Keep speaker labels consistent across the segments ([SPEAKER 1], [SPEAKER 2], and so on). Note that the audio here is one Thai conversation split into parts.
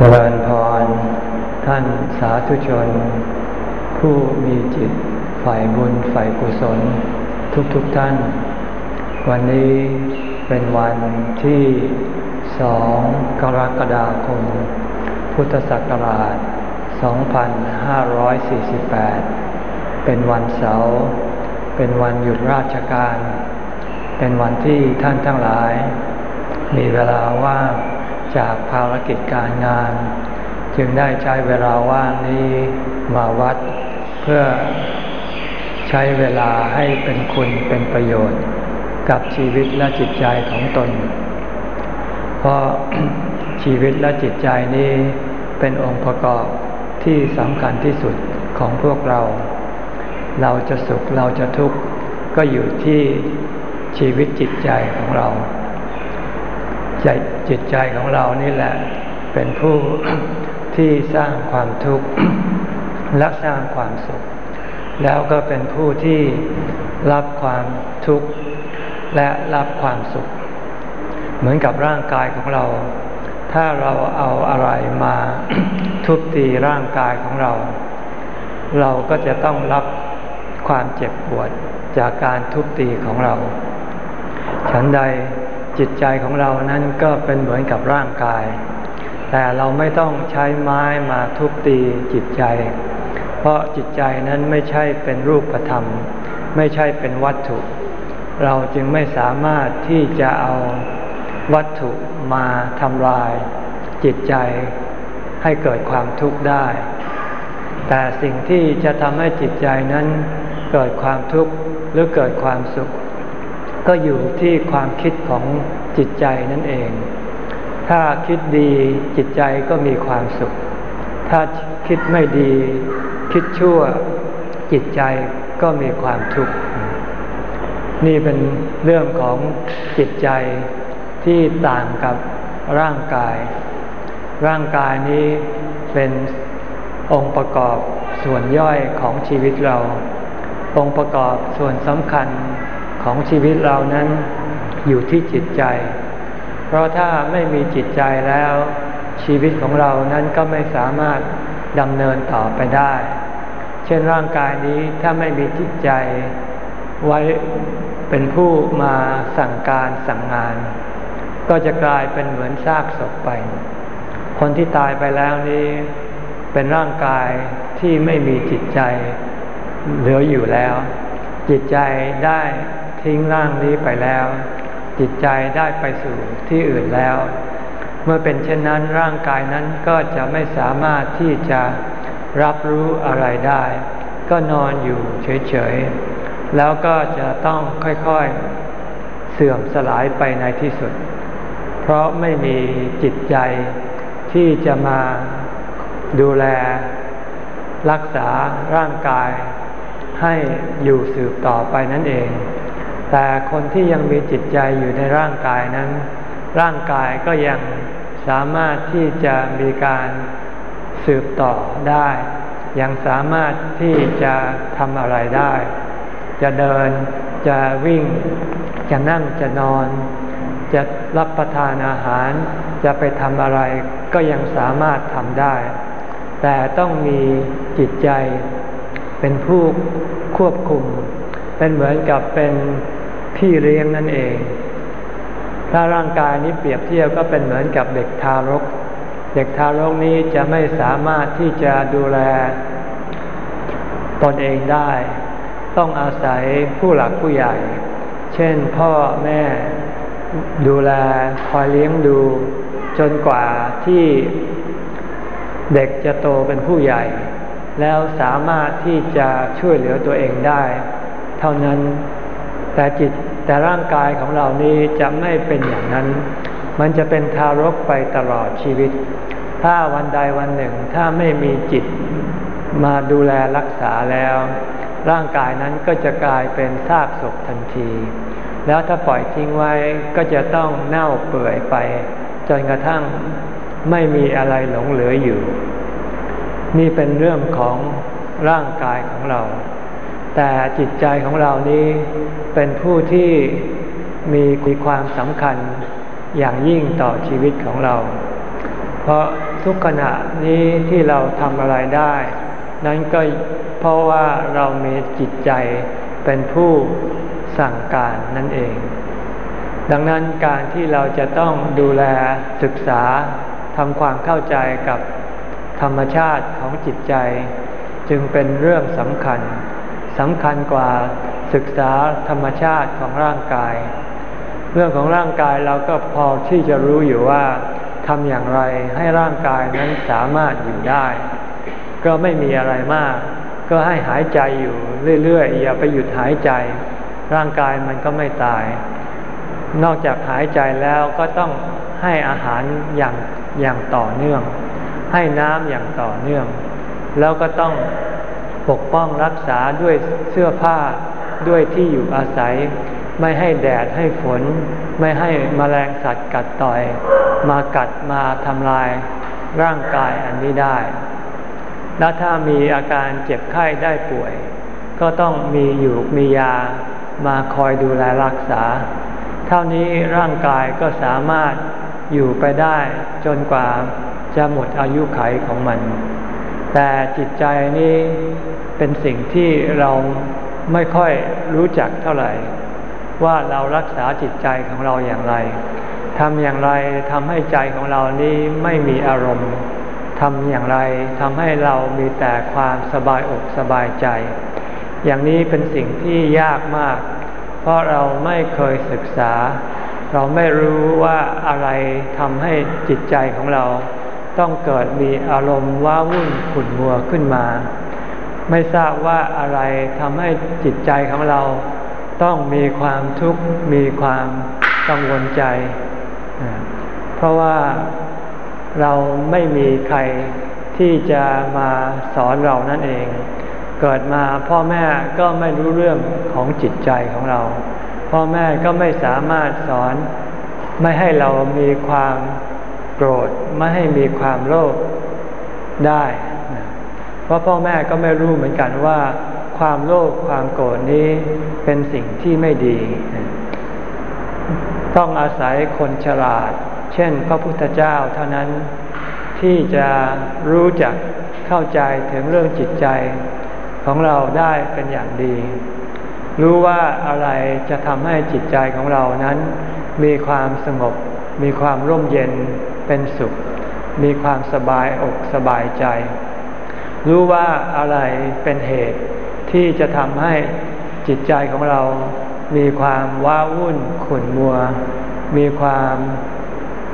[SPEAKER 1] เจริญพร ท่านสาธุชน ผู้มีจิตฝ่ายบุญฝ่ายกุศล ทุกๆทท่าน วันนี้เป็นวันที่สองกรกฎาคม พุทธศักราช 2548 เป็นวันเสาร์เป็นวันหยุดราชการ เป็นวันที่ท่านทั้งหลาย มีเวลาว่าง จากภารกิจการงาน จึงได้ใช้เวลาว่างนี้มาวัด เพื่อใช้เวลาให้เป็นคุณเป็นประโยชน์ กับชีวิตและจิตใจของตน เพราะชีวิตและจิตใจนี้เป็นองค์ประกอบที่สำคัญที่สุดของพวกเรา เราจะสุขเราจะทุกข์ก็อยู่ที่ชีวิตจิตใจของเรา ใจจิตใจของเรานี่แหละ เป็นผู้ที่สร้างความทุกข์และสร้างความสุข แล้วก็เป็นผู้ที่รับความทุกข์และรับความสุข เหมือนกับร่างกายของเรา ถ้าเราเอาอะไรมาทุบตีร่างกายของเรา เราก็จะต้องรับความเจ็บปวดจากการทุบตีของเรา ฉันใด จิตใจของเรานั้นก็เป็นเหมือนกับร่างกาย แต่เราไม่ต้องใช้ไม้มาทุบตีจิตใจ เพราะจิตใจนั้นไม่ใช่เป็นรูปธรรม ไม่ใช่เป็นวัตถุ เราจึงไม่สามารถที่จะเอาวัตถุมาทำลาย จิตใจให้เกิดความทุกข์ได้ แต่สิ่งที่จะทำให้จิตใจนั้นเกิดความทุกข์หรือเกิดความสุข ก็อยู่ที่ความคิดของจิตใจนั่นเอง ถ้าคิดดีจิตใจก็มีความสุข ถ้าคิดไม่ดี คิดชั่ว จิตใจก็มีความทุกข์ นี่เป็นเรื่องของจิตใจที่ต่างกับร่างกาย ร่างกายนี้เป็นองค์ประกอบส่วนย่อยของชีวิตเรา องค์ประกอบส่วนสำคัญ ของชีวิตเรานั้นอยู่ที่จิตใจ เพราะถ้าไม่มีจิตใจแล้ว ชีวิตของเรานั้นก็ไม่สามารถดำเนินต่อไปได้ เช่นร่างกายนี้ถ้าไม่มีจิตใจ ไว้เป็นผู้มาสั่งการสั่งงาน ก็จะกลายเป็นเหมือนซากศพไป คนที่ตายไปแล้วนี้ เป็นร่างกายที่ไม่มีจิตใจเหลืออยู่แล้ว จิตใจได้ ทิ้งร่างนี้ไปแล้ว จิตใจได้ไปสู่ที่อื่นแล้ว เมื่อเป็นเช่นนั้นร่างกายนั้นก็จะไม่สามารถที่จะรับรู้อะไรได้ ก็นอนอยู่เฉยๆ แล้วก็จะต้องค่อยๆ เสื่อมสลายไปในที่สุด เพราะไม่มีจิตใจที่จะมาดูแล รักษาร่างกายให้อยู่สืบต่อไปนั่นเอง แต่คนที่ยังมีจิตใจอยู่ในร่างกายนั้น ร่างกายก็ยังสามารถที่จะมีการสืบต่อได้ ยังสามารถที่จะทำอะไรได้ จะเดินจะวิ่ง จะนั่งจะนอน จะรับประทานอาหาร จะไปทำอะไรก็ยังสามารถทำได้ แต่ต้องมีจิตใจเป็นผู้ควบคุม เป็นเหมือนกับเป็น พี่เลี้ยงนั่นเอง ถ้าร่างกายนี้เปรียบเทียบก็เป็นเหมือนกับเด็กทารก เด็กทารกนี้จะไม่สามารถที่จะดูแล ตนเองได้ ต้องอาศัยผู้หลักผู้ใหญ่ เช่นพ่อแม่ดูแลคอยเลี้ยงดู จนกว่าที่เด็กจะโตเป็นผู้ใหญ่ แล้วสามารถที่จะช่วยเหลือตัวเองได้ เท่านั้นแต่จิต แต่ร่างกายของเรานี้จะไม่เป็นอย่างนั้น มันจะเป็นทารกไปตลอดชีวิต ถ้าวันใดวันหนึ่งถ้าไม่มีจิตมาดูแลรักษาแล้ว ร่างกายนั้นก็จะกลายเป็นซากศพทันที แล้วถ้าปล่อยทิ้งไว้ก็จะต้องเน่าเปื่อยไป จนกระทั่งไม่มีอะไรหลงเหลืออยู่ นี่เป็นเรื่องของร่างกายของเรา แต่จิตใจของเรานี้เป็นผู้ที่มีความสำคัญอย่างยิ่งต่อชีวิตของเรา เพราะทุกขณะนี้ที่เราทำอะไรได้ นั้นก็เพราะว่าเรามีจิตใจเป็นผู้สั่งการนั่นเอง ดังนั้นการที่เราจะต้องดูแลศึกษาทำความเข้าใจกับธรรมชาติของจิตใจ จึงเป็นเรื่องสำคัญ สำคัญกว่าศึกษาธรรมชาติของร่างกาย เรื่องของร่างกายเราก็พอที่จะรู้อยู่ว่าทำอย่างไรให้ร่างกายนั้นสามารถอยู่ได้ ก็ไม่มีอะไรมาก ก็ให้หายใจอยู่เรื่อยๆอย่าไปหยุดหายใจ ร่างกายมันก็ไม่ตาย นอกจากหายใจแล้วก็ต้องให้อาหารอย่างอย่างต่อเนื่อง ให้น้ำอย่างต่อเนื่อง แล้วก็ต้อง ปกป้องรักษาด้วยเสื้อผ้าด้วยที่อยู่อาศัย ไม่ให้แดดให้ฝน ไม่ให้มแมลงสัตว์กัดต่อย มากัดมาทำลายร่างกายอันนี้ได้ และถ้ามีอาการเจ็บไข้ได้ป่วย ก็ต้องมีอยู่มียามาคอยดูแลรักษา เท่านี้ร่างกายก็สามารถอยู่ไปได้จนกว่าจะหมดอายุไขของมัน แต่จิตใจนี้ เป็นสิ่งที่เราไม่ค่อยรู้จักเท่าไหร่ ว่าเรารักษาจิตใจของเราอย่างไรทำอย่างไรทำให้ใจของเรานี้ไม่มีอารมณ์ทำอย่างไรทำให้เรามีแต่ความสบายอกสบายใจ อย่างนี้เป็นสิ่งที่ยากมาก เพราะเราไม่เคยศึกษา เราไม่รู้ว่าอะไรทำให้จิตใจของเรา ต้องเกิดมีอารมณ์ว้าวุ่นขุ่นมัวขึ้นมา ไม่ทราบว่าอะไรทำให้จิตใจของเรา ต้องมีความทุกข์มีความกังวลใจ เพราะว่าเราไม่มีใครที่จะมาสอนเรานั่นเอง เกิดมาพ่อแม่ก็ไม่รู้เรื่องของจิตใจของเรา พ่อแม่ก็ไม่สามารถสอน ไม่ให้เรามีความโกรธ ไม่ให้มีความโลภได้ เพราะพ่อแม่ก็ไม่รู้เหมือนกันว่า ความโลภความโกรธนี้เป็นสิ่งที่ไม่ดี ต้องอาศัยคนฉลาด เช่น พระพุทธเจ้าเท่านั้นที่จะรู้จักเข้าใจถึงเรื่องจิตใจของเราได้เป็นอย่างดี รู้ว่าอะไรจะทำให้จิตใจของเรานั้น มีความสงบ มีความร่มเย็นเป็นสุข มีความสบายอกสบายใจ รู้ว่าอะไรเป็นเหตุที่จะทำให้จิตใจของเรา มีความว้าวุ่นขุ่นมัว มีความ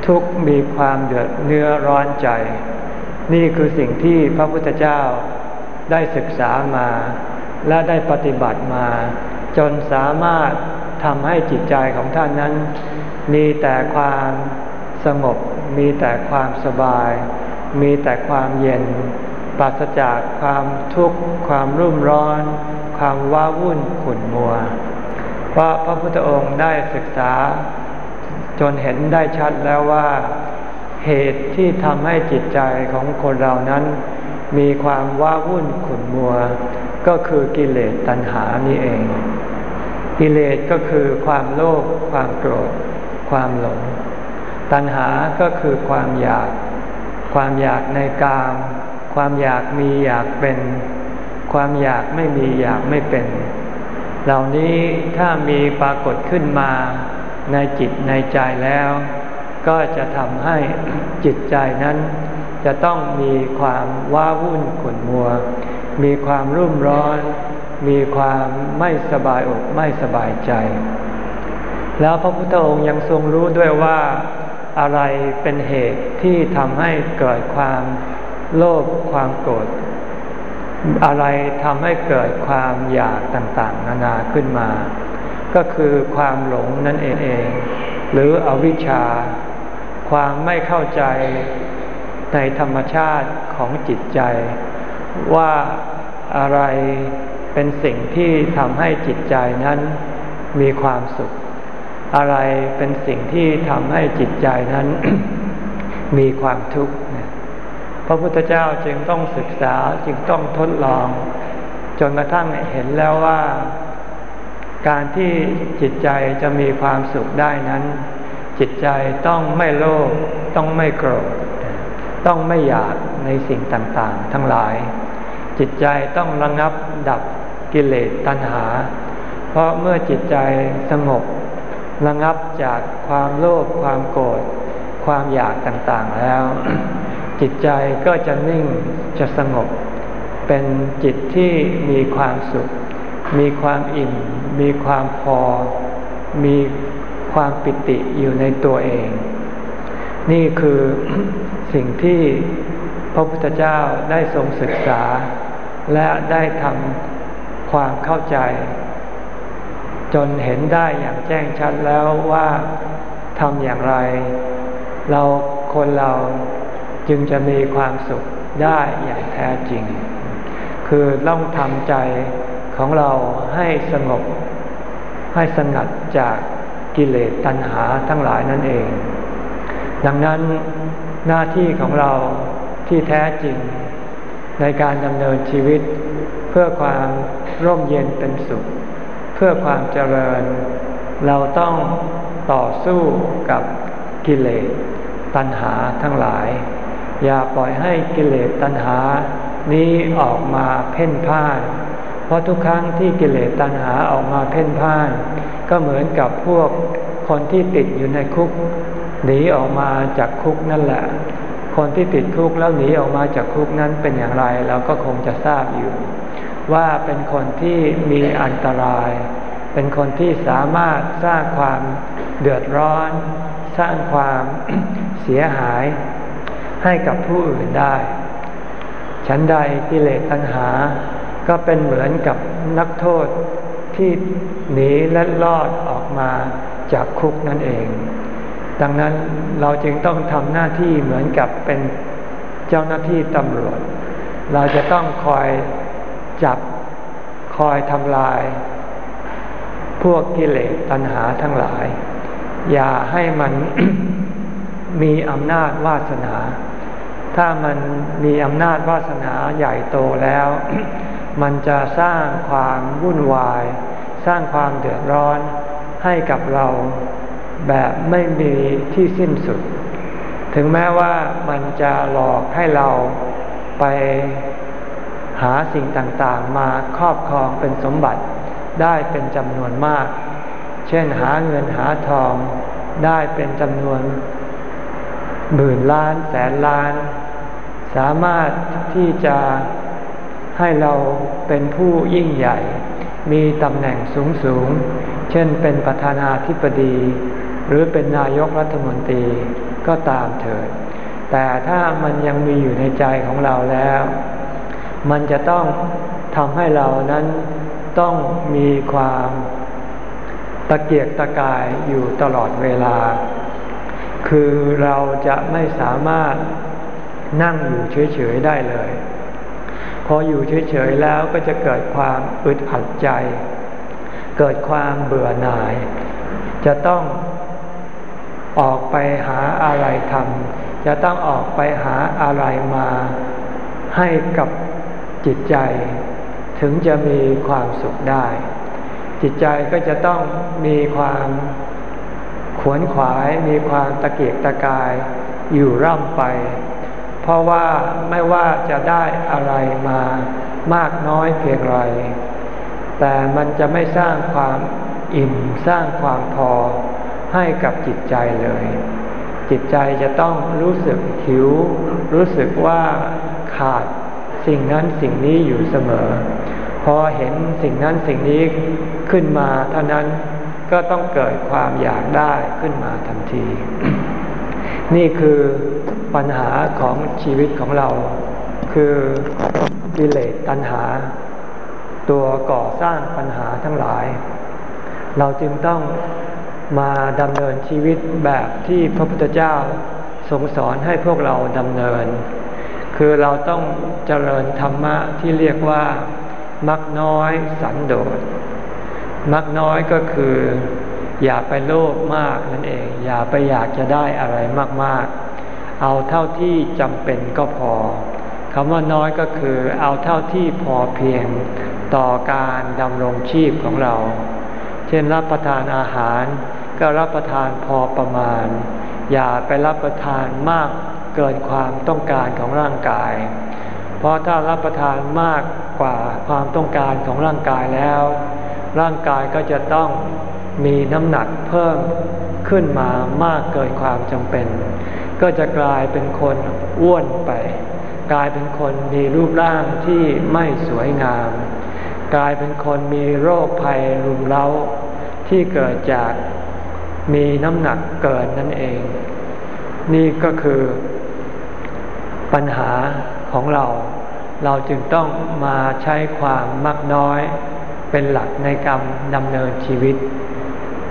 [SPEAKER 1] ทุกข์มีความเดือดเนื้อร้อนใจ นี่คือสิ่งที่พระพุทธเจ้าได้ศึกษามา และได้ปฏิบัติมา จนสามารถทำให้จิตใจของท่านนั้น มีแต่ความสงบ มีแต่ความสบาย มีแต่ความเย็น ปราศจากความทุกข์ ความรุ่มร้อน ความว้าวุ่นขุ่นมัว เพราะพระพุทธองค์ได้ศึกษา จนเห็นได้ชัดแล้วว่า เหตุที่ทำให้จิตใจของคนเรานั้น มีความว้าวุ่นขุ่นมัว ก็คือกิเลสตัณหานี่เอง กิเลสก็คือความโลภความโกรธ ความหลง ตัณหาก็คือความอยาก ความอยากในกาม ความอยากมีอยากเป็น ความอยากไม่มีอยากไม่เป็น เหล่านี้ถ้ามีปรากฏขึ้นมาในจิตในใจแล้ว ก็จะทำให้จิตใจนั้น จะต้องมีความว้าวุ่นขุ่นมัว มีความรุ่มร้อน มีความไม่สบายอกไม่สบายใจ แล้วพระพุทธองค์ยังทรงรู้ด้วยว่าอะไรเป็นเหตุที่ทำให้เกิดความ โลภความโกรธอะไรทำให้เกิดความอยากต่างๆ นานาขึ้นมา ก็คือความหลงนั่นเอง หรืออวิชชา ความไม่เข้าใจในธรรมชาติของจิตใจ ว่าอะไรเป็นสิ่งที่ทำให้จิตใจนั้นมีความสุข อะไรเป็นสิ่งที่ทำให้จิตใจนั้น มีความทุกข์ พระพุทธเจ้าจึงต้องศึกษาจึงต้องทดลอง จนกระทั่งเห็นแล้วว่า การที่จิตใจจะมีความสุขได้นั้น จิตใจต้องไม่โลภต้องไม่โกรธต้องไม่อยากในสิ่งต่างๆ ทั้งหลาย จิตใจต้องระงับดับกิเลสตัณหา เพราะเมื่อจิตใจสงบระงับจากความโลภความโกรธความอยากต่างๆแล้ว จิตใจก็จะนิ่งจะสงบ เป็นจิตที่มีความสุข มีความอิ่ม มีความพอ มีความปิติอยู่ในตัวเอง นี่คือสิ่งที่พระพุทธเจ้าได้ทรงศึกษา และได้ทำความเข้าใจ จนเห็นได้อย่างแจ้งชัดแล้วว่าทำอย่างไร เราคนเรา จึงจะมีความสุขได้อย่างแท้จริง คือต้องทำใจของเราให้สงบ ให้สงัดจากกิเลสตัณหาทั้งหลายนั่นเอง ดังนั้นหน้าที่ของเราที่แท้จริง ในการดำเนินชีวิต เพื่อความร่มเย็นเป็นสุข เพื่อความเจริญ เราต้องต่อสู้กับกิเลสตัณหาทั้งหลาย อย่าปล่อยให้กิเลสตัณหา นี้ออกมาเพ่นพ่าน เพราะทุกครั้งที่กิเลสตัณหาออกมาเพ่นพ่าน ก็เหมือนกับพวกคนที่ติดอยู่ในคุก หนีออกมาจากคุกนั่นแหละ คนที่ติดคุกแล้วหนีออกมาจากคุกนั้นเป็นอย่างไรเราก็คงจะทราบอยู่ ว่าเป็นคนที่มีอันตราย เป็นคนที่สามารถสร้างความเดือดร้อน สร้างความเสียหาย ให้กับผู้อื่นได้ ฉันใดกิเลสตัณหา ก็เป็นเหมือนกับนักโทษที่หนีและรอดออกมาจากคุกนั่นเอง ดังนั้นเราจึงต้องทำหน้าที่เหมือนกับเป็นเจ้าหน้าที่ตำรวจ เราจะต้องคอยจับคอยทำลาย พวกกิเลสตัณหาทั้งหลาย อย่าให้มันมีอำนาจวาสนา ถ้ามันมีอำนาจวาสนาใหญ่โตแล้ว มันจะสร้างความวุ่นวาย สร้างความเดือดร้อนให้กับเราแบบไม่มีที่สิ้นสุด ถึงแม้ว่ามันจะหลอกให้เราไปหาสิ่งต่างๆ มาครอบครองเป็นสมบัติได้เป็นจำนวนมาก เช่นหาเงินหาทองได้เป็นจำนวนหมื่นล้านแสนล้าน สามารถที่จะให้เราเป็นผู้ยิ่งใหญ่ มีตำแหน่งสูงสูง เช่นเป็นประธานาธิบดี หรือเป็นนายกรัฐมนตรีก็ตามเถิด แต่ถ้ามันยังมีอยู่ในใจของเราแล้ว มันจะต้องทำให้เรานั้นต้องมีความตะเกียกตะกายอยู่ตลอดเวลา คือเราจะไม่สามารถ นั่งอยู่เฉยๆได้เลย พออยู่เฉยๆแล้วก็จะเกิดความอึดอัดใจ เกิดความเบื่อหน่าย จะต้องออกไปหาอะไรทำจะต้องออกไปหาอะไรมาให้กับจิตใจ ถึงจะมีความสุขได้ จิตใจก็จะต้องมีความขวนขวายมีความตะเกียกตะกายอยู่ร่ำไป เพราะว่าไม่ว่าจะได้อะไรมามากน้อยเพียงไร แต่มันจะไม่สร้างความอิ่มสร้างความพอให้กับจิตใจเลย จิตใจจะต้องรู้สึกหิว รู้สึกว่าขาดสิ่งนั้นสิ่งนี้อยู่เสมอ พอเห็นสิ่งนั้นสิ่งนี้ขึ้นมาเท่านั้นก็ต้องเกิดความอยากได้ขึ้นมาทันที นี่คือ ปัญหาของชีวิตของเรา คือกิเลสตัณหา ตัวก่อสร้างปัญหาทั้งหลาย เราจึงต้องมาดำเนินชีวิตแบบที่พระพุทธเจ้าทรงสอนให้พวกเราดำเนิน คือเราต้องเจริญธรรมะที่เรียกว่ามักน้อยสันโดษมักน้อยก็คือ อย่าไปโลภมากนั่นเอง อย่าไปอยากจะได้อะไรมาก ๆ เอาเท่าที่จำเป็นก็พอคำว่าน้อยก็คือเอาเท่าที่พอเพียงต่อการดำรงชีพของเรา เช่นรับประทานอาหาร ก็รับประทานพอประมาณ อย่าไปรับประทานมากเกินความต้องการของร่างกาย เพราะถ้ารับประทานมากกว่าความต้องการของร่างกายแล้ว ร่างกายก็จะต้องมีน้ำหนักเพิ่มขึ้นมามากเกินความจำเป็น ก็จะกลายเป็นคนอ้วนไป กลายเป็นคนมีรูปร่างที่ไม่สวยงาม กลายเป็นคนมีโรคภัยรุมเร้า ที่เกิดจากมีน้ำหนักเกินนั่นเอง นี่ก็คือปัญหาของเรา เราจึงต้องมาใช้ความมักน้อยเป็นหลักในการดำเนินชีวิต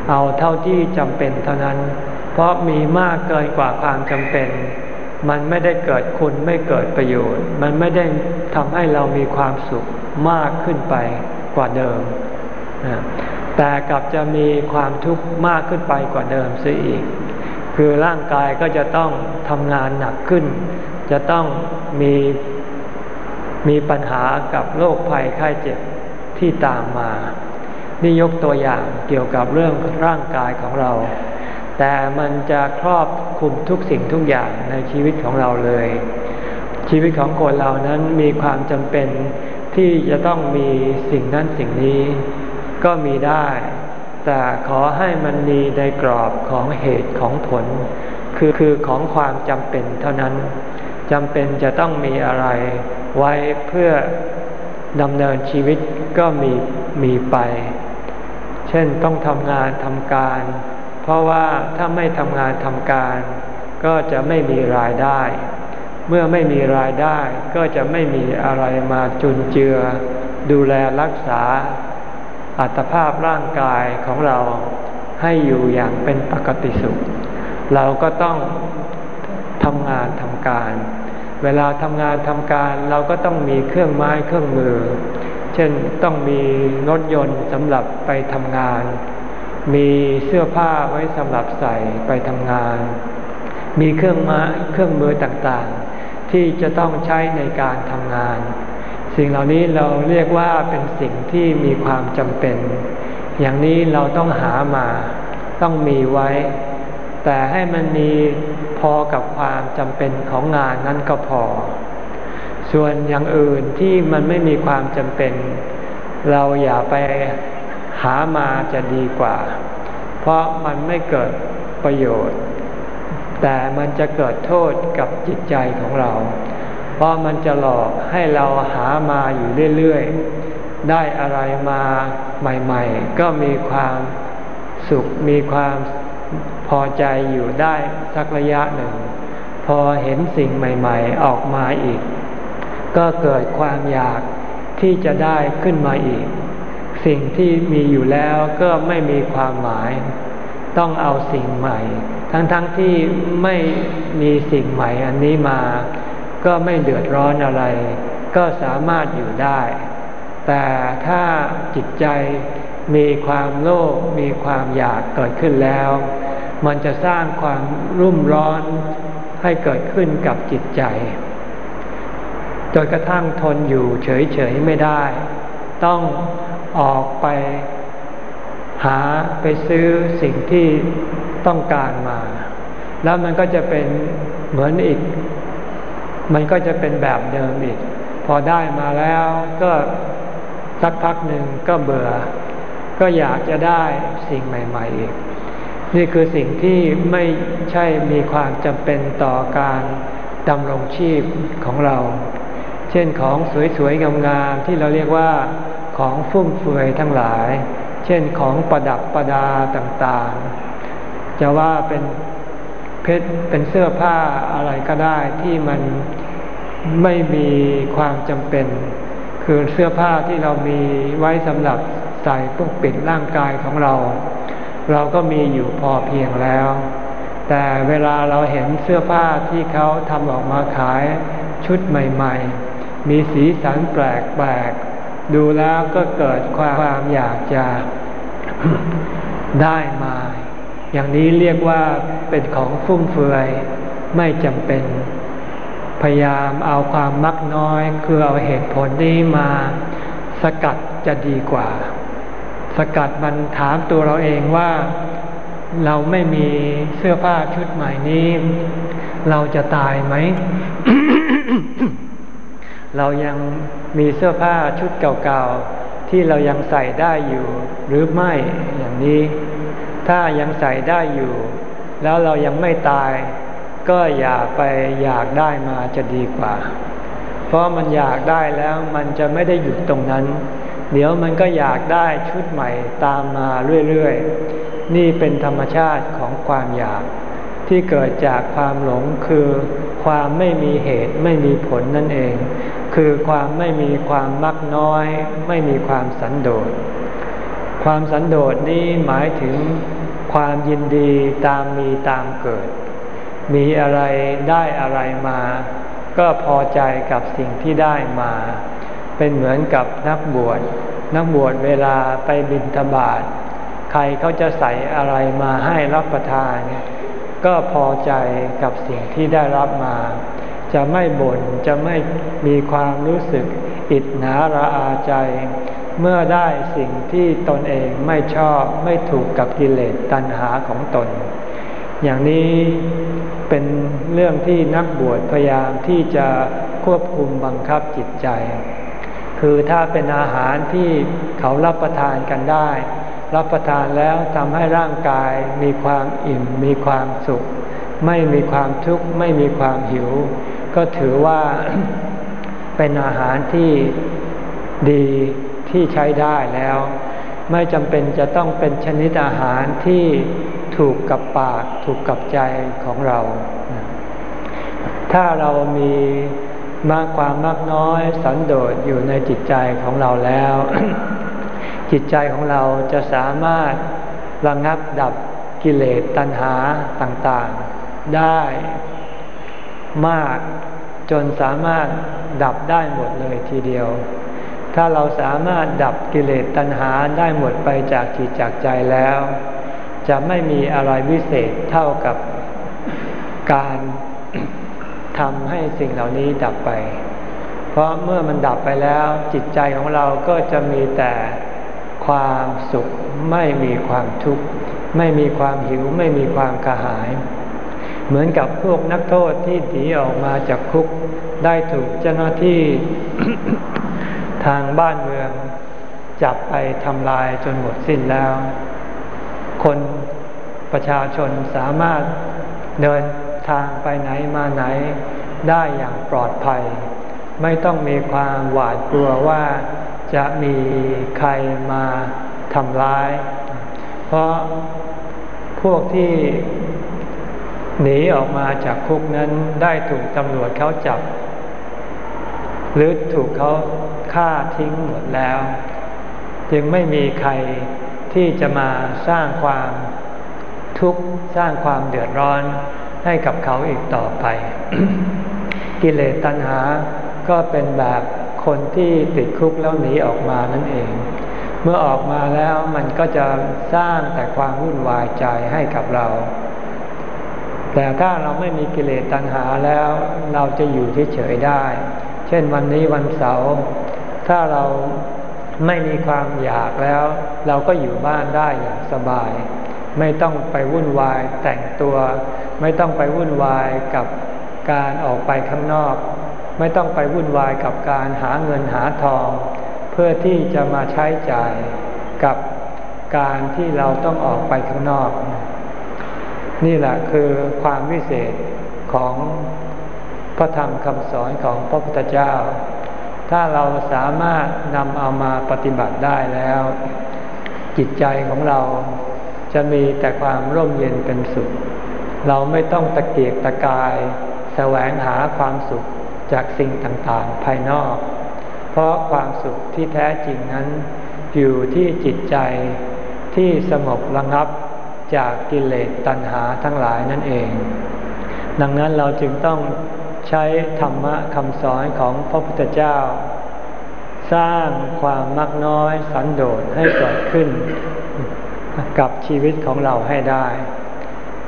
[SPEAKER 1] เอาเท่าที่จำเป็นเท่านั้น เพราะมีมากเกินกว่าความจำเป็น มันไม่ได้เกิดคุณไม่เกิดประโยชน์ มันไม่ได้ทำให้เรามีความสุขมากขึ้นไปกว่าเดิม แต่กลับจะมีความทุกข์มากขึ้นไปกว่าเดิมเสียอีก คือร่างกายก็จะต้องทำงานหนักขึ้น จะต้องมีมีปัญหากับโรคภัยไข้เจ็บที่ตามมา นี่ยกตัวอย่างเกี่ยวกับเรื่องร่างกายของเรา แต่มันจะครอบคุมทุกสิ่งทุกอย่างในชีวิตของเราเลย ชีวิตของคนเรานั้นมีความจำเป็นที่จะต้องมีสิ่งนั้นสิ่งนี้ ก็มีได้ แต่ขอให้มันมีในกรอบของเหตุของผล คือคือของความจำเป็นเท่านั้นจำเป็นจะต้องมีอะไรไว้เพื่อดำเนินชีวิตก็มีมีไป เช่นต้องทำงานทำการ เพราะว่าถ้าไม่ทำงานทำการ ก็จะไม่มีรายได้ เมื่อไม่มีรายได้ก็จะไม่มีอะไรมาจุนเจือ ดูแลรักษา อัตภาพร่างกายของเราให้อยู่อย่างเป็นปกติสุข เราก็ต้องทำงานทำการ เวลาทำงานทำการเราก็ต้องมีเครื่องไม้เครื่องมือ เช่นต้องมีรถยนต์สำหรับไปทำงาน มีเสื้อผ้าไว้สำหรับใส่ไปทำงาน มีเครื่องม้เครื่องมือต่างๆ ที่จะต้องใช้ในการทำงาน สิ่งเหล่านี้เราเรียกว่าเป็นสิ่งที่มีความจำเป็น อย่างนี้เราต้องหามาต้องมีไว้ แต่ให้มันมีพอกับความจำเป็นของงานนั้นก็พอ ส่วนอย่างอื่นที่มันไม่มีความจำเป็น เราอย่าไป หามาจะดีกว่า เพราะมันไม่เกิดประโยชน์ แต่มันจะเกิดโทษกับจิตใจของเรา เพราะมันจะหลอกให้เราหามาอยู่เรื่อยๆ ได้อะไรมาใหม่ๆ ก็มีความสุขมีความพอใจอยู่ได้สักระยะหนึ่ง พอเห็นสิ่งใหม่ๆออกมาอีก ก็เกิดความอยากที่จะได้ขึ้นมาอีก สิ่งที่มีอยู่แล้วก็ไม่มีความหมาย ต้องเอาสิ่งใหม่ ทั้งๆทที่ไม่มีสิ่งใหม่อันนี้มา ก็ไม่เดือดร้อนอะไร ก็สามารถอยู่ได้ แต่ถ้าจิตใจมีความโลภมีความอยากเกิดขึ้นแล้ว มันจะสร้างความรุ่มร้อนให้เกิดขึ้นกับจิตใจจนกระทั่งทนอยู่เฉยๆไม่ได้ ต้อง ออกไป หาไปซื้อสิ่งที่ต้องการมา แล้วมันก็จะเป็นเหมือนอีก มันก็จะเป็นแบบเดิมอีก พอได้มาแล้วก็สักพักหนึ่งก็เบื่อ ก็อยากจะได้สิ่งใหม่ๆอีก นี่คือสิ่งที่ไม่ใช่มีความจำเป็นต่อการดำรงชีพของเรา เช่นของสวยๆงามๆที่เราเรียกว่า ของฟุ่มเฟือยทั้งหลาย เช่นของประดับประดาต่างๆ จะว่าเป็นเพชรเป็นเสื้อผ้าอะไรก็ได้ที่มันไม่มีความจำเป็น คือเสื้อผ้าที่เรามีไว้สำหรับใส่ปกปิดร่างกายของเรา เราก็มีอยู่พอเพียงแล้ว แต่เวลาเราเห็นเสื้อผ้าที่เขาทำออกมาขายชุดใหม่ ๆ มีสีสันแปลกๆ ดูแล้วก็เกิดความอยากจะได้มา อย่างนี้เรียกว่าเป็นของฟุ่มเฟือยไม่จำเป็น พยายามเอาความมักน้อย คือเอาเหตุผลนี้มาสกัดจะดีกว่า สกัดมันถามตัวเราเองว่าเราไม่มีเสื้อผ้าชุดใหม่นี้ เราจะตายไหม เรายังมีเสื้อผ้าชุดเก่าๆ ที่เรายังใส่ได้อยู่หรือไม่อย่างนี้ ถ้ายังใส่ได้อยู่ แล้วเรายังไม่ตาย ก็อย่าไปอยากได้มาจะดีกว่า เพราะมันอยากได้แล้วมันจะไม่ได้หยุดตรงนั้น เดี๋ยวมันก็อยากได้ชุดใหม่ตามมาเรื่อยๆ นี่เป็นธรรมชาติของความอยากที่เกิดจากความหลงคือความไม่มีเหตุไม่มีผลนั่นเอง คือความไม่มีความมักน้อย ไม่มีความสันโดษ ความสันโดษนี้หมายถึงความยินดีตามมีตามเกิด มีอะไรได้อะไรมา ก็พอใจกับสิ่งที่ได้มา เป็นเหมือนกับนักบวช นักบวชเวลาไปบิณฑบาตใครเขาจะใส่อะไรมาให้รับประทาน ก็พอใจกับสิ่งที่ได้รับมา จะไม่บน่นจะไม่มีความรู้สึกอิจนาระอาใจ เมื่อได้สิ่งที่ตนเองไม่ชอบไม่ถูกกับกิเลสตัณหาของตน อย่างนี้เป็นเรื่องที่นักบวชพยายามที่จะควบคุมบังคับจิตใจ คือถ้าเป็นอาหารที่เขารับประทานกันได้ รับประทานแล้วทำให้ร่างกายมีความอิ่มมีความสุข ไม่มีความทุกข์ไม่มีความหิว ก็ถือว่าเป็นอาหารที่ดีที่ใช้ได้แล้ว ไม่จำเป็นจะต้องเป็นชนิดอาหารที่ถูกกับปากถูกกับใจของเรา ถ้าเรามีมากความมากน้อยสันโดษอยู่ในจิตใจของเราแล้ว จิตใจของเราจะสามารถระงับดับกิเลสตัณหาต่างๆ ได้ มากจนสามารถดับได้หมดเลยทีเดียว ถ้าเราสามารถดับกิเลสตัณหาได้หมดไปจากจิตจากใจแล้ว จะไม่มีอะไรวิเศษเท่ากับการทำให้สิ่งเหล่านี้ดับไป เพราะเมื่อมันดับไปแล้วจิตใจของเราก็จะมีแต่ความสุข ไม่มีความทุกข์ ไม่มีความหิว ไม่มีความกระหาย เหมือนกับพวกนักโทษที่หนีออกมาจากคุก ได้ถูกเจ้าหน้าที่ทางบ้านเมือง จับไปทำลายจนหมดสิ้นแล้ว คนประชาชนสามารถเดินทางไปไหนมาไหนได้อย่างปลอดภัย ไม่ต้องมีความหวาดกลัวว่าจะมีใครมาทำร้าย เพราะพวกที่ หนีออกมาจากคุกนั้นได้ถูกตำรวจเขาจับ หรือถูกเขาฆ่าทิ้งหมดแล้ว จึงไม่มีใครที่จะมาสร้างความทุกข์สร้างความเดือดร้อนให้กับเขาอีกต่อไป กิเลสตัณหาก็เป็นแบบคนที่ติดคุกแล้วหนีออกมานั่นเอง เมื่อออกมาแล้วมันก็จะสร้างแต่ความวุ่นวายใจให้กับเรา แต่ถ้าเราไม่มีกิเลสตัณหาแล้วเราจะอยู่เฉยๆได้ เช่นวันนี้วันเสาร์ถ้าเราไม่มีความอยากแล้ว เราก็อยู่บ้านได้อย่างสบาย ไม่ต้องไปวุ่นวายแต่งตัว ไม่ต้องไปวุ่นวายกับการออกไปข้างนอก ไม่ต้องไปวุ่นวายกับการหาเงินหาทอง เพื่อที่จะมาใช้จ่ายกับการที่เราต้องออกไปข้างนอก นี่แหละคือความวิเศษของพระธรรมคำสอนของพระพุทธเจ้า ถ้าเราสามารถนำเอามาปฏิบัติได้แล้ว จิตใจของเราจะมีแต่ความร่มเย็นเป็นสุข เราไม่ต้องตะเกียกตะกาย แสวงหาความสุขจากสิ่งต่างๆ ภายนอก เพราะความสุขที่แท้จริงนั้น อยู่ที่จิตใจที่สงบระงับ จากกิเลสตัณหาทั้งหลายนั่นเอง ดังนั้นเราจึงต้องใช้ธรรมะคำสอนของพระพุทธเจ้า สร้างความมักน้อยสันโดษให้เกิดขึ้น กับชีวิตของเราให้ได้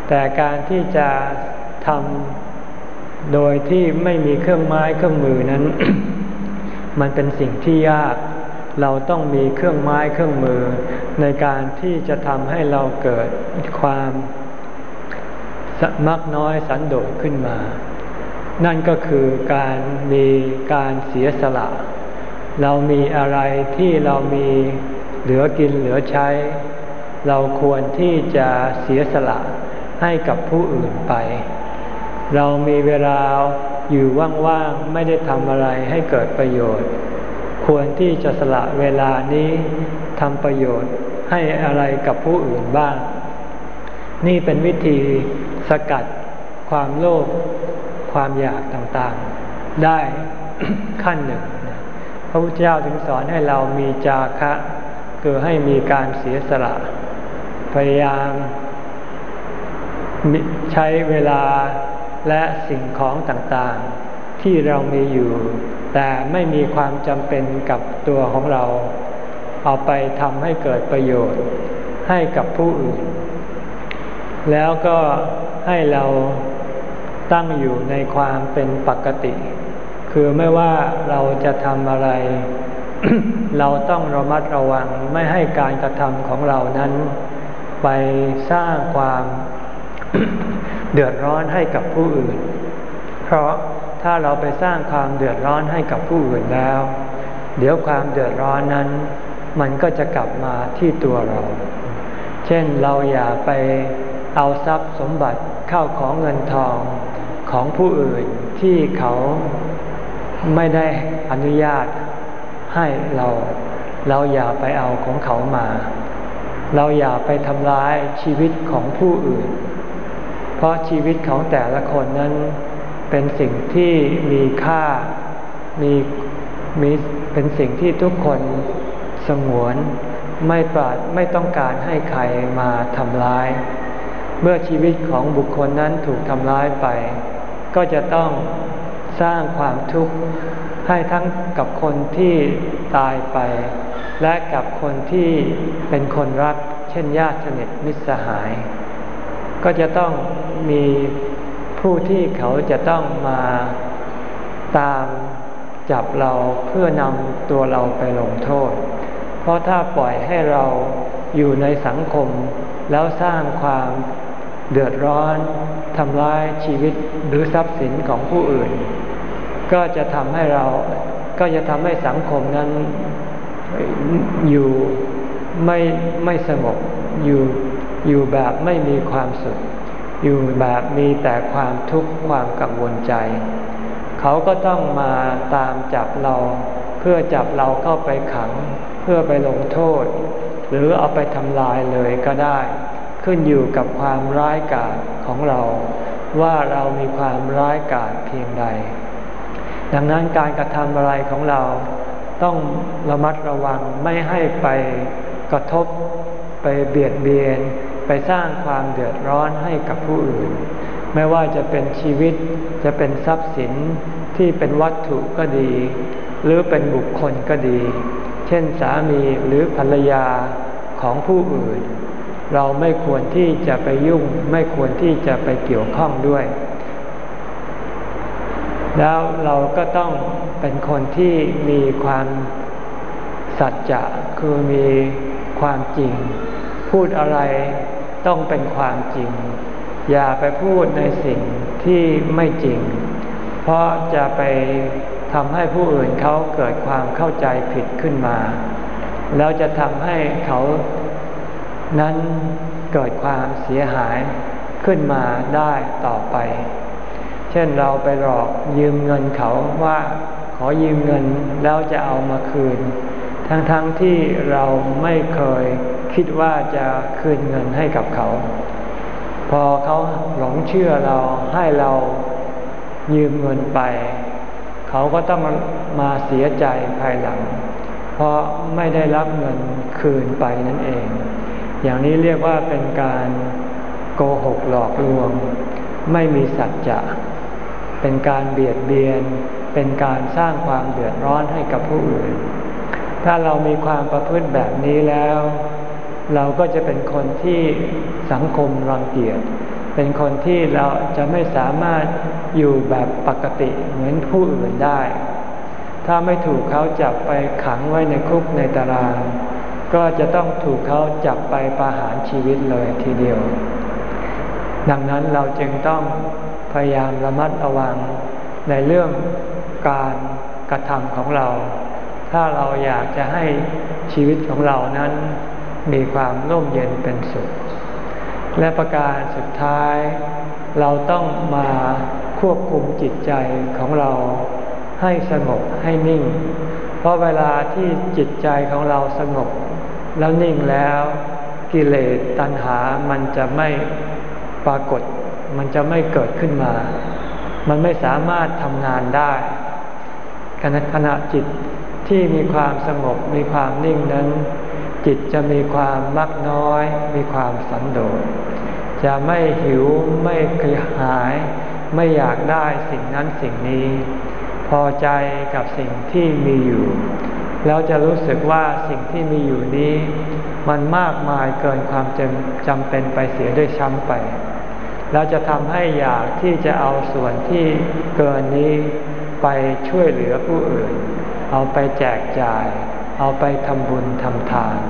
[SPEAKER 1] แต่การที่จะทำโดยที่ไม่มีเครื่องไม้เครื่องมือนั้น มันเป็นสิ่งที่ยาก เราต้องมีเครื่องไม้เครื่องมือ ในการที่จะทำให้เราเกิดความมักน้อยสันโดษขึ้นมา นั่นก็คือการมีการเสียสละ เรามีอะไรที่เรามีเหลือกินเหลือใช้ เราควรที่จะเสียสละให้กับผู้อื่นไป เรามีเวลาอยู่ว่างๆ ไม่ได้ทำอะไรให้เกิดประโยชน์ ควรที่จะสละเวลานี้ทำประโยชน์ให้อะไรกับผู้อื่นบ้าง นี่เป็นวิธีสกัดความโลภความอยากต่างๆ ได้ขั้นหนึ่ง พระพุทธเจ้าถึงสอนให้เรามีจาคะคือให้มีการเสียสละ พยายามใช้เวลาและสิ่งของต่างๆ ที่เรามีอยู่ แต่ไม่มีความจำเป็นกับตัวของเรา เอาไปทำให้เกิดประโยชน์ให้กับผู้อื่น แล้วก็ให้เราตั้งอยู่ในความเป็นปกติ คือไม่ว่าเราจะทำอะไร เราต้องระมัดระวังไม่ให้การกระทำของเรานั้น ไปสร้างความ เดือดร้อนให้กับผู้อื่น เพราะ ถ้าเราไปสร้างความเดือดร้อนให้กับผู้อื่นแล้ว เดี๋ยวความเดือดร้อนนั้น มันก็จะกลับมาที่ตัวเรา เช่นเราอย่าไปเอาทรัพย์สมบัติเข้าของเงินทองของผู้อื่นที่เขาไม่ได้อนุญาตให้เราเราอย่าไปเอาของเขามา เราอย่าไปทำร้ายชีวิตของผู้อื่น เพราะชีวิตของแต่ละคนนั้น เป็นสิ่งที่มีค่ามีมีเป็นสิ่งที่ทุกคนสงวนไม่ปราดไม่ต้องการให้ใครมาทำร้าย เมื่อชีวิตของบุคคลนั้นถูกทำร้ายไป ก็จะต้องสร้างความทุกข์ให้ทั้งกับคนที่ตายไป และกับคนที่เป็นคนรัก เช่นญาติสนิทมิตรสหาย ก็จะต้องมี ผู้ที่เขาจะต้องมาตามจับเราเพื่อนำตัวเราไปลงโทษ เพราะถ้าปล่อยให้เราอยู่ในสังคม แล้วสร้างความเดือดร้อนทำร้ายชีวิตหรือทรัพย์สินของผู้อื่น ก็จะทำให้เราก็จะทำให้สังคมนั้นอยู่ไม่ไม่สงบอยู่อยู่แบบไม่มีความสุข อยู่แบบมีแต่ความทุกข์ความกังวลใจ เขาก็ต้องมาตามจับเรา เพื่อจับเราเข้าไปขัง เพื่อไปลงโทษ หรือเอาไปทำลายเลยก็ได้ ขึ้นอยู่กับความร้ายกาจของเรา ว่าเรามีความร้ายกาจเพียงใด ดังนั้นการกระทำอะไรของเราต้องระมัดระวังไม่ให้ไปกระทบไปเบียดเบียน ไปสร้างความเดือดร้อนให้กับผู้อื่น ไม่ว่าจะเป็นชีวิตจะเป็นทรัพย์สินที่เป็นวัตถุก็ดี หรือเป็นบุคคลก็ดี เช่นสามีหรือภรรยาของผู้อื่น เราไม่ควรที่จะไปยุ่ง ไม่ควรที่จะไปเกี่ยวข้องด้วย แล้วเราก็ต้องเป็นคนที่มีความสัจจะคือมีความจริง พูดอะไร ต้องเป็นความจริง อย่าไปพูดในสิ่งที่ไม่จริง เพราะจะไปทำให้ผู้อื่นเขาเกิดความเข้าใจผิดขึ้นมา แล้วจะทำให้เขานั้นเกิดความเสียหายขึ้นมาได้ต่อไป เช่นเราไปหลอกยืมเงินเขาว่าขอยืมเงินแล้วจะเอามาคืน ทั้งๆทที่เราไม่เคย คิดว่าจะคืนเงินให้กับเขา พอเขาหลงเชื่อเราให้เรายืมเงินไป เขาก็ต้องมาเสียใจภายหลัง เพราะไม่ได้รับเงินคืนไปนั่นเอง อย่างนี้เรียกว่าเป็นการโกหกหลอกลวง ไม่มีสัจจะเป็นการเบียดเบียน เป็นการสร้างความเดือดร้อนให้กับผู้อื่น ถ้าเรามีความประพฤติแบบนี้แล้ว เราก็จะเป็นคนที่สังคมรังเกียจ เป็นคนที่เราจะไม่สามารถอยู่แบบปกติเหมือนผู้อื่นได้ ถ้าไม่ถูกเขาจับไปขังไว้ในคุกในตาราง ก็จะต้องถูกเขาจับไปประหารชีวิตเลยทีเดียว ดังนั้นเราจึงต้องพยายามระมัดระวังในเรื่องการกระทำของเรา ถ้าเราอยากจะให้ชีวิตของเรานั้น มีความร่มเย็นเป็นสุข และประการสุดท้าย เราต้องมาควบคุมจิตใจของเราให้สงบให้นิ่ง เพราะเวลาที่จิตใจของเราสงบ แล้วนิ่งแล้วกิเลสตัณหามันจะไม่ปรากฏ มันจะไม่เกิดขึ้นมา มันไม่สามารถทำงานได้ขณะขณะจิตที่มีความสงบมีความนิ่งนั้น จิตจะมีความมักน้อย มีความสันโดษจะไม่หิวไม่กระหาย ไม่อยากได้สิ่งนั้นสิ่งนี้ พอใจกับสิ่งที่มีอยู่ แล้วจะรู้สึกว่าสิ่งที่มีอยู่นี้ มันมากมายเกินความจำจำเป็นไปเสียด้วยช้ำไป แล้วจะทำให้อยากที่จะเอาส่วนที่เกินนี้ไปช่วยเหลือผู้อื่น เอาไปแจกจ่าย เอาไปทำบุญทำทาน